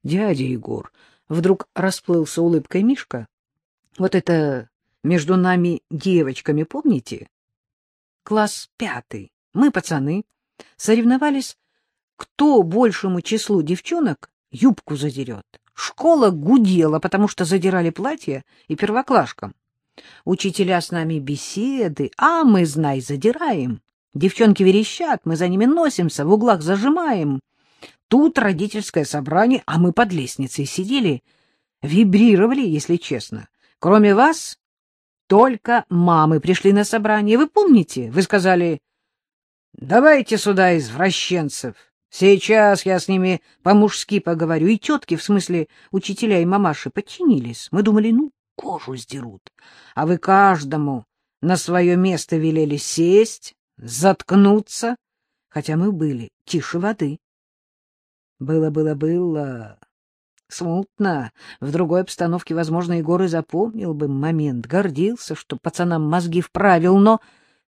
— Дядя Егор, вдруг расплылся улыбкой Мишка. — Вот это между нами девочками, помните? Класс пятый. Мы, пацаны, соревновались, кто большему числу девчонок юбку задерет. Школа гудела, потому что задирали платья и первоклашкам. Учителя с нами беседы, а мы, знай, задираем. Девчонки верещат, мы за ними носимся, в углах зажимаем. Тут родительское собрание, а мы под лестницей сидели, вибрировали, если честно. Кроме вас, только мамы пришли на собрание. Вы помните? Вы сказали, давайте сюда извращенцев. Сейчас я с ними по-мужски поговорю. И тетки, в смысле учителя и мамаши, подчинились. Мы думали, ну, кожу сдерут. А вы каждому на свое место велели сесть, заткнуться, хотя мы были тише воды. Было-было-было смутно. В другой обстановке, возможно, Егор и запомнил бы момент, гордился, что пацанам мозги вправил, но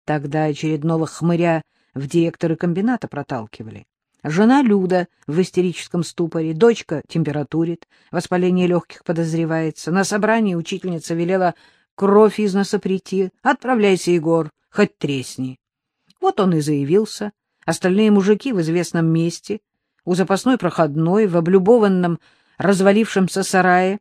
тогда очередного хмыря в директоры комбината проталкивали. Жена Люда в истерическом ступоре, дочка температурит, воспаление легких подозревается. На собрании учительница велела кровь из носа прийти. Отправляйся, Егор, хоть тресни. Вот он и заявился. Остальные мужики в известном месте, у запасной проходной, в облюбованном развалившемся сарае,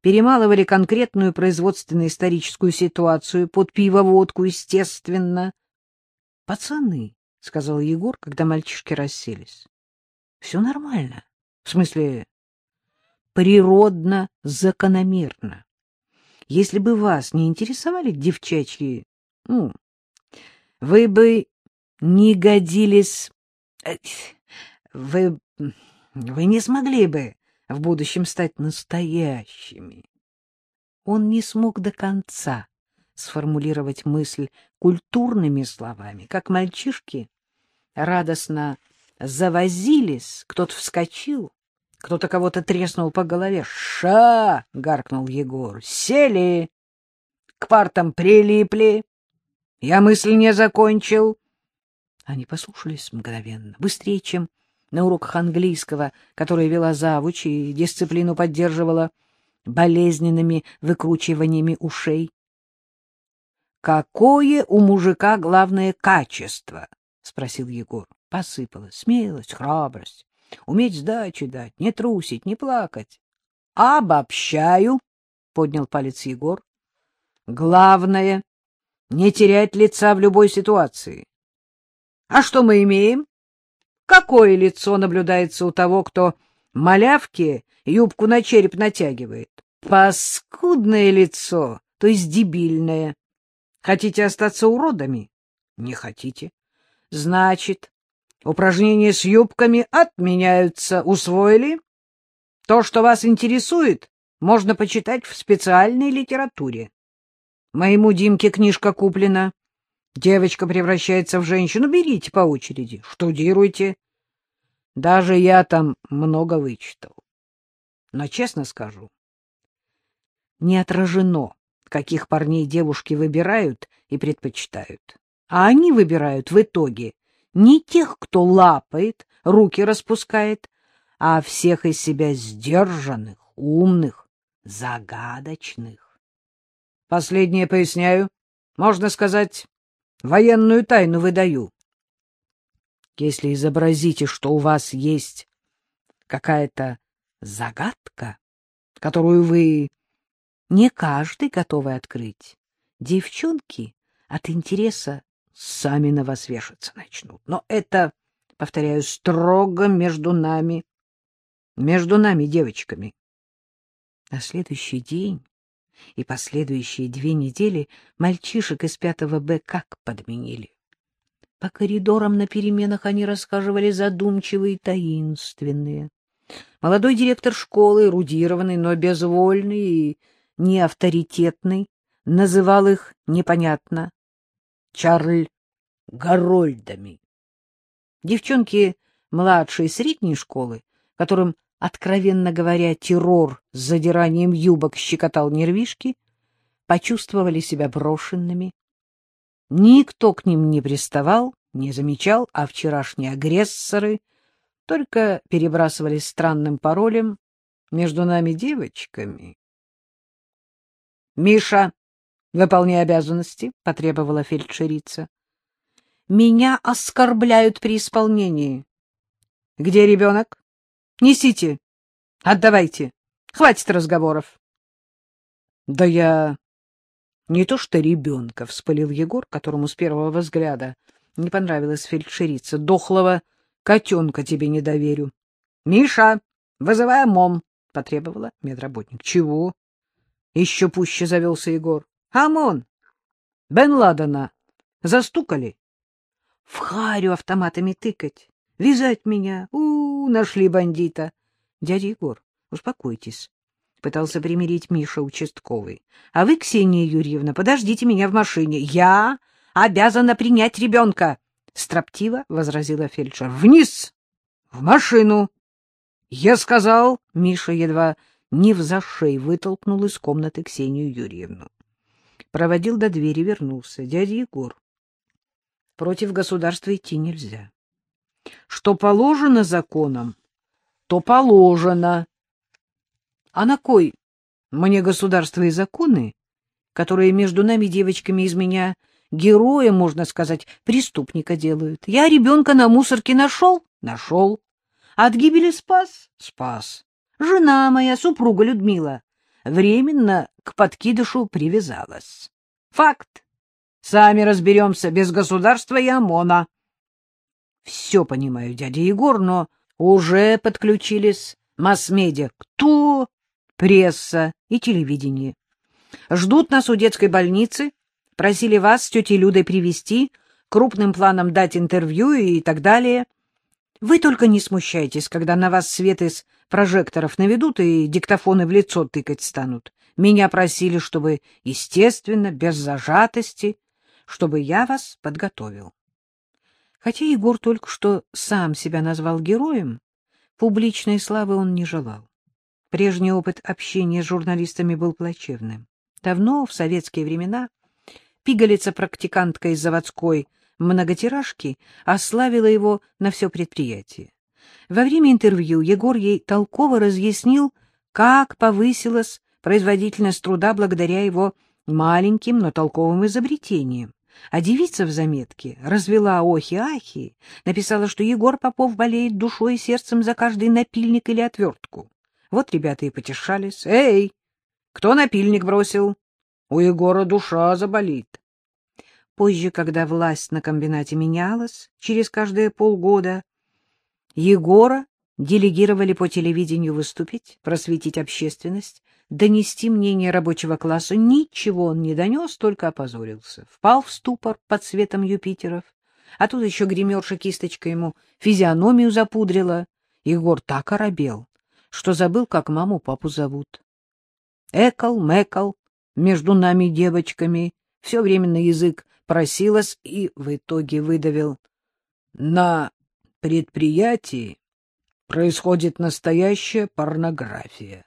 перемалывали конкретную производственно-историческую ситуацию под пиво-водку, естественно. — Пацаны, — сказал Егор, когда мальчишки расселись, — все нормально. В смысле, природно, закономерно. Если бы вас не интересовали девчачьи, ну, вы бы не годились... Вы... вы не смогли бы в будущем стать настоящими. Он не смог до конца сформулировать мысль культурными словами, как мальчишки радостно завозились, кто-то вскочил, кто-то кого-то треснул по голове. «Ша!» — гаркнул Егор. «Сели! К партам прилипли! Я мысль не закончил!» Они послушались мгновенно, быстрее, чем на уроках английского, которые вела завуч и дисциплину поддерживала болезненными выкручиваниями ушей. «Какое у мужика главное качество?» — спросил Егор. Посыпалась смелость, храбрость, уметь сдачи дать, не трусить, не плакать. «Обобщаю», — поднял палец Егор. «Главное — не терять лица в любой ситуации. А что мы имеем? Какое лицо наблюдается у того, кто малявки юбку на череп натягивает? Паскудное лицо, то есть дебильное. Хотите остаться уродами? Не хотите. Значит, упражнения с юбками отменяются. Усвоили? То, что вас интересует, можно почитать в специальной литературе. Моему Димке книжка куплена. Девочка превращается в женщину. Берите по очереди, штудируйте. Даже я там много вычитал. Но, честно скажу, не отражено, каких парней девушки выбирают и предпочитают. А они выбирают в итоге не тех, кто лапает, руки распускает, а всех из себя сдержанных, умных, загадочных. Последнее поясняю. Можно сказать, Военную тайну выдаю. Если изобразите, что у вас есть какая-то загадка, которую вы не каждый готовы открыть, девчонки от интереса сами на вас вешаться начнут. Но это, повторяю, строго между нами, между нами, девочками. На следующий день и последующие две недели мальчишек из пятого Б как подменили. По коридорам на переменах они рассказывали задумчивые и таинственные. Молодой директор школы, эрудированный, но безвольный и неавторитетный, называл их непонятно Чарль Гарольдами. Девчонки младшей и средней школы, которым откровенно говоря, террор с задиранием юбок щекотал нервишки, почувствовали себя брошенными. Никто к ним не приставал, не замечал, а вчерашние агрессоры только перебрасывались странным паролем между нами девочками. — Миша, выполняй обязанности, — потребовала фельдшерица. — Меня оскорбляют при исполнении. — Где ребенок? — Несите. Отдавайте. Хватит разговоров. — Да я... Не то что ребенка, — вспылил Егор, которому с первого взгляда не понравилась фельдшерица. — Дохлого котенка тебе не доверю. — Миша, вызывай ОМОН, — потребовала медработник. — Чего? — еще пуще завелся Егор. — ОМОН! Бен Ладена застукали. — В харю автоматами тыкать, вязать меня. У, -у, -у нашли бандита. — Дядя Егор, успокойтесь. — пытался примирить Миша участковый. — А вы, Ксения Юрьевна, подождите меня в машине. Я обязана принять ребенка! — строптиво возразила фельдшер. — Вниз! В машину! Я сказал, Миша едва не в зашей вытолкнул из комнаты Ксению Юрьевну. Проводил до двери, вернулся. Дядя Егор. Против государства идти нельзя. Что положено законом, то положено. А на кой мне государство и законы, которые между нами девочками из меня героя, можно сказать, преступника делают? Я ребенка на мусорке нашел? Нашел. От гибели спас? Спас. Жена моя, супруга Людмила, временно к подкидышу привязалась. Факт. Сами разберемся без государства и ОМОНа. Все понимаю, дядя Егор, но уже подключились масс-медиа. Кто? пресса и телевидение. Ждут нас у детской больницы, просили вас с тетей Людой привести крупным планом дать интервью и так далее. Вы только не смущайтесь, когда на вас свет из прожекторов наведут и диктофоны в лицо тыкать станут. Меня просили, чтобы, естественно, без зажатости, чтобы я вас подготовил. Хотя Егор только что сам себя назвал героем, публичной славы он не желал. Прежний опыт общения с журналистами был плачевным. Давно, в советские времена, пигалица-практикантка из заводской многотиражки ославила его на все предприятие. Во время интервью Егор ей толково разъяснил, как повысилась производительность труда благодаря его маленьким, но толковым изобретениям. А девица в заметке развела охи-ахи, написала, что Егор Попов болеет душой и сердцем за каждый напильник или отвертку. Вот ребята и потешались. «Эй, кто напильник бросил? У Егора душа заболит». Позже, когда власть на комбинате менялась, через каждые полгода, Егора делегировали по телевидению выступить, просветить общественность, донести мнение рабочего класса. Ничего он не донес, только опозорился. Впал в ступор под светом Юпитеров. А тут еще гримерша кисточка ему физиономию запудрила. Егор так оробел, что забыл, как маму папу зовут. Экал, мекал, между нами девочками, все время на язык просилась и в итоге выдавил. На предприятии происходит настоящая порнография.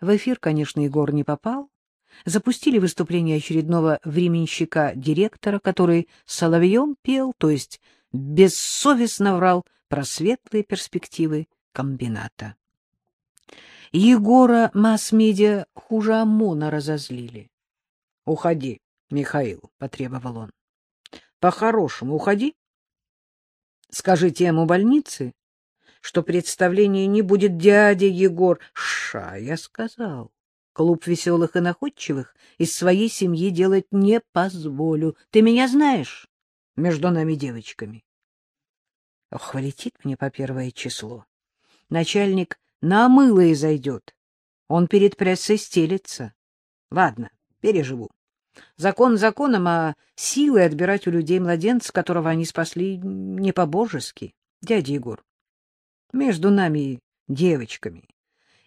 В эфир, конечно, Егор не попал. Запустили выступление очередного временщика-директора, который соловьем пел, то есть бессовестно врал про светлые перспективы комбината. Егора масс-медиа хуже ОМОНа разозлили. — Уходи, Михаил, — потребовал он. — По-хорошему уходи. Скажи тему больницы, что представление не будет дядя Егор. Ша, я сказал. Клуб веселых и находчивых из своей семьи делать не позволю. Ты меня знаешь? Между нами девочками. Ох, влетит мне по первое число. Начальник на мыло и зайдет. Он перед прессой стелится. Ладно, переживу. Закон законом, а силой отбирать у людей младенца, которого они спасли, не по-божески. Дядя Егор, между нами девочками,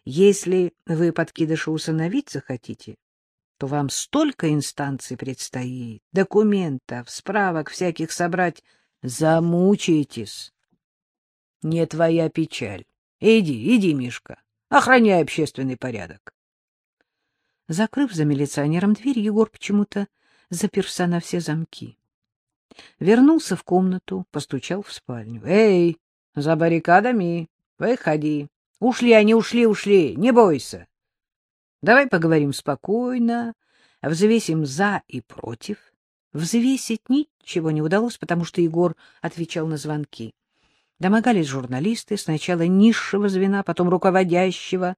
если вы подкидыша усыновить захотите, то вам столько инстанций предстоит, документов, справок всяких собрать, замучаетесь. Не твоя печаль. Иди, иди, Мишка, охраняй общественный порядок. Закрыв за милиционером дверь, Егор почему-то заперся на все замки. Вернулся в комнату, постучал в спальню. — Эй, за баррикадами, выходи. Ушли они, ушли, ушли, не бойся. Давай поговорим спокойно, взвесим за и против. Взвесить ничего не удалось, потому что Егор отвечал на звонки. Домогались журналисты, сначала низшего звена, потом руководящего.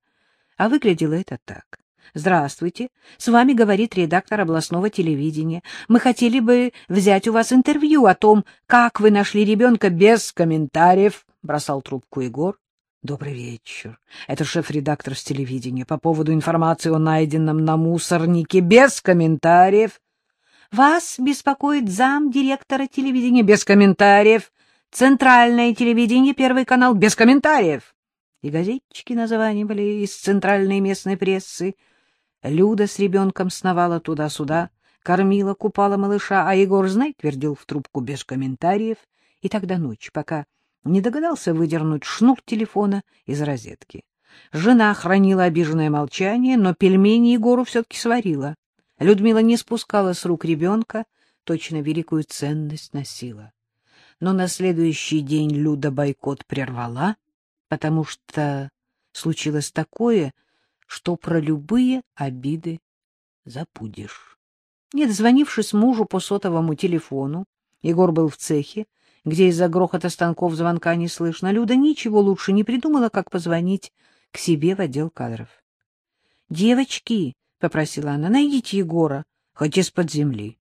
А выглядело это так. «Здравствуйте, с вами говорит редактор областного телевидения. Мы хотели бы взять у вас интервью о том, как вы нашли ребенка без комментариев», — бросал трубку Егор. «Добрый вечер. Это шеф-редактор с телевидения по поводу информации о найденном на мусорнике без комментариев». «Вас беспокоит зам директора телевидения без комментариев». Центральное телевидение, Первый канал, без комментариев. И газетчики названивали из центральной местной прессы. Люда с ребенком сновала туда-сюда, кормила, купала малыша, а Егор, знай, твердил в трубку без комментариев. И тогда ночь, пока не догадался выдернуть шнур телефона из розетки. Жена хранила обиженное молчание, но пельмени Егору все-таки сварила. Людмила не спускала с рук ребенка, точно великую ценность носила но на следующий день Люда бойкот прервала, потому что случилось такое, что про любые обиды забудешь. Не дозвонившись мужу по сотовому телефону, Егор был в цехе, где из-за грохота станков звонка не слышно, Люда ничего лучше не придумала, как позвонить к себе в отдел кадров. — Девочки, — попросила она, — найдите Егора, хоть из-под земли.